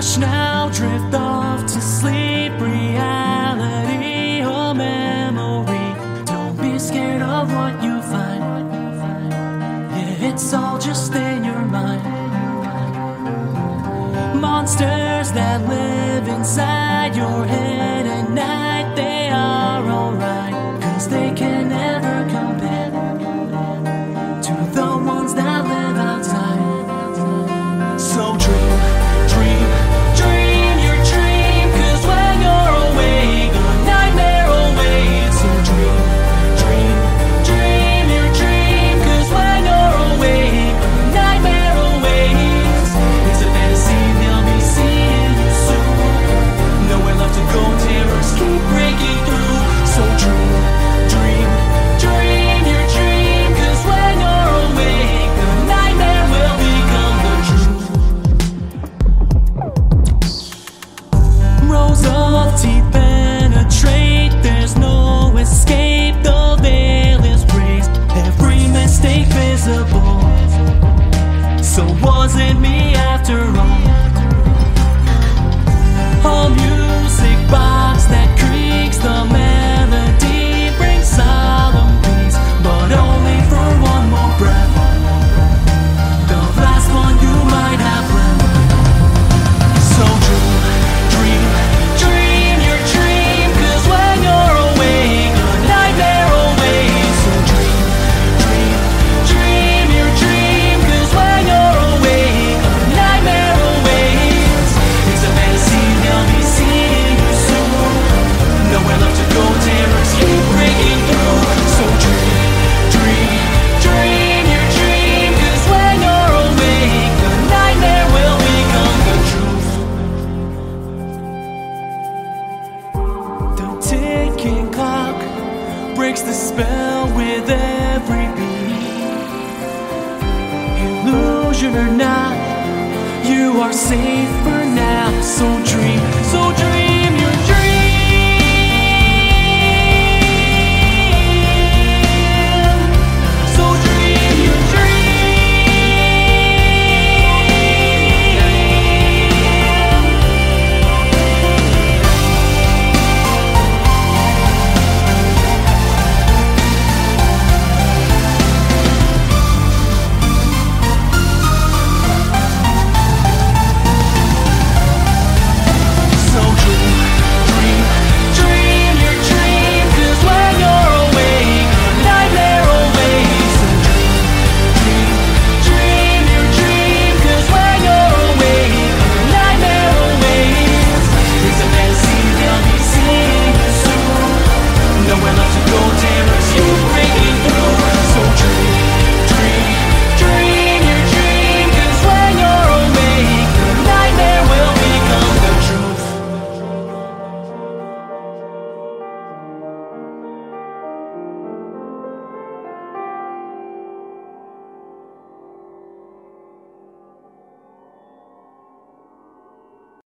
Hush now, drift off to sleep. Reality or memory. Don't be scared of what you find. Yeah, it's all just in your mind. Monsters that live inside your head breaks the spell with every beat. Illusion or not, you are safe for now. So dream, so dream.